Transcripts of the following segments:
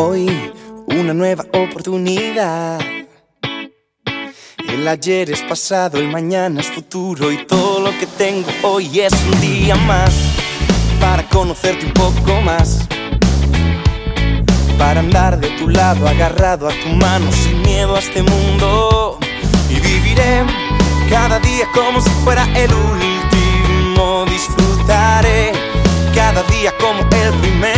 Hoy una nueva oportunidad. El ayer es pasado, el mañana es futuro y todo lo que tengo hoy es un día más para conocerte un poco más. Para andar de tu lado, agarrado a tu mano, sin miedo a este mundo. Y viviré cada día como si fuera el último. Disfrutaré cada día como el primero.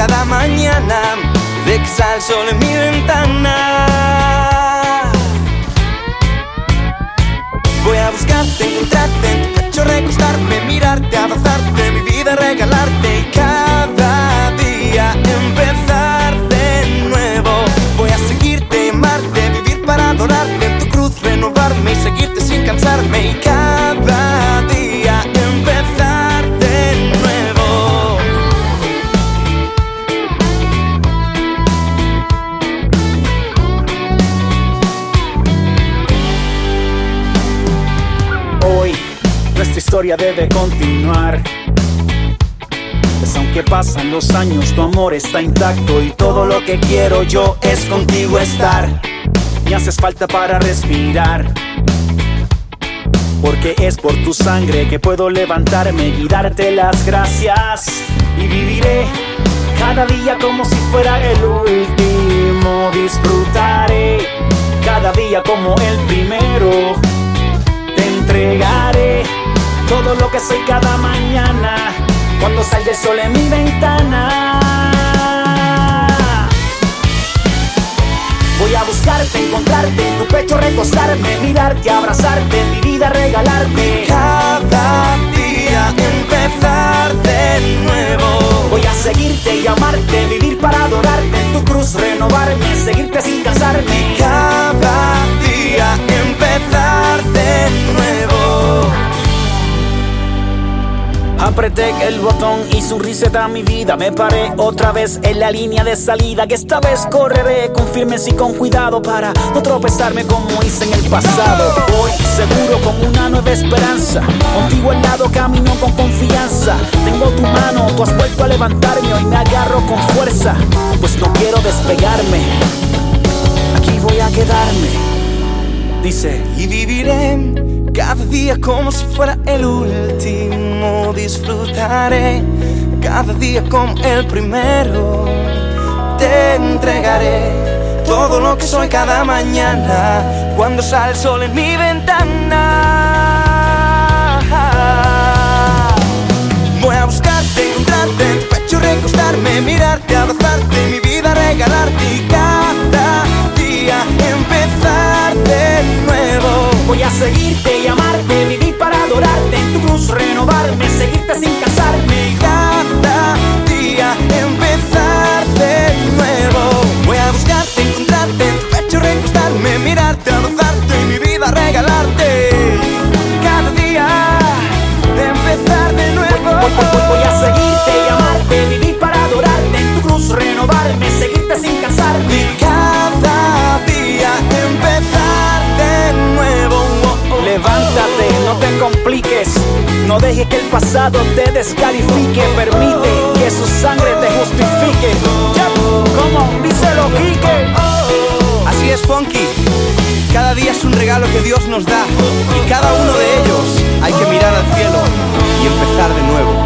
Cada mañana. De el sol en mi ventana. Voy a buscarte, encontrarte historia debe continuar. Pues aunque pasan los años, tu amor está intacto y todo lo que quiero yo es contigo estar. Me haces falta para respirar. Porque es por tu sangre que puedo levantarme y darte las gracias. Y viviré cada día como si fuera el último. Disfrutaré cada día como el primero. Te entregaré todo lo que soy cada mañana cuando sale el sol en mi ventana. Voy a buscarte, encontrarte, en tu pecho recostarme, mirarte, abrazarte, mi vida regalarte. Cada día empezar de nuevo. Apreté el botón y su reset a mi vida. Me paré otra vez en la línea de salida. Que esta vez correré con firmes y con cuidado para no tropezarme como hice en el pasado. Voy seguro con una nueva esperanza. Contigo al lado camino con confianza. Tengo tu mano, tú has vuelto a levantarme. Hoy me agarro con fuerza, pues no quiero despegarme. Aquí voy a quedarme. Dice. Y viviré cada día como si fuera el último. Disfrutaré cada día como el primero. Te entregaré todo lo que soy cada mañana cuando sale el sol en mi ventana. Voy a buscarte, encontrarte, en tu pecho recostarme, mirarte, abrazarte, mi vida regalarte cada día empezar de nuevo. Voy a seguirte no dejes que el pasado te descalifique, permite que su sangre te justifique. Así es, Funky. Cada día es un regalo que Dios nos da. Y cada uno de ellos hay que mirar al cielo y empezar de nuevo.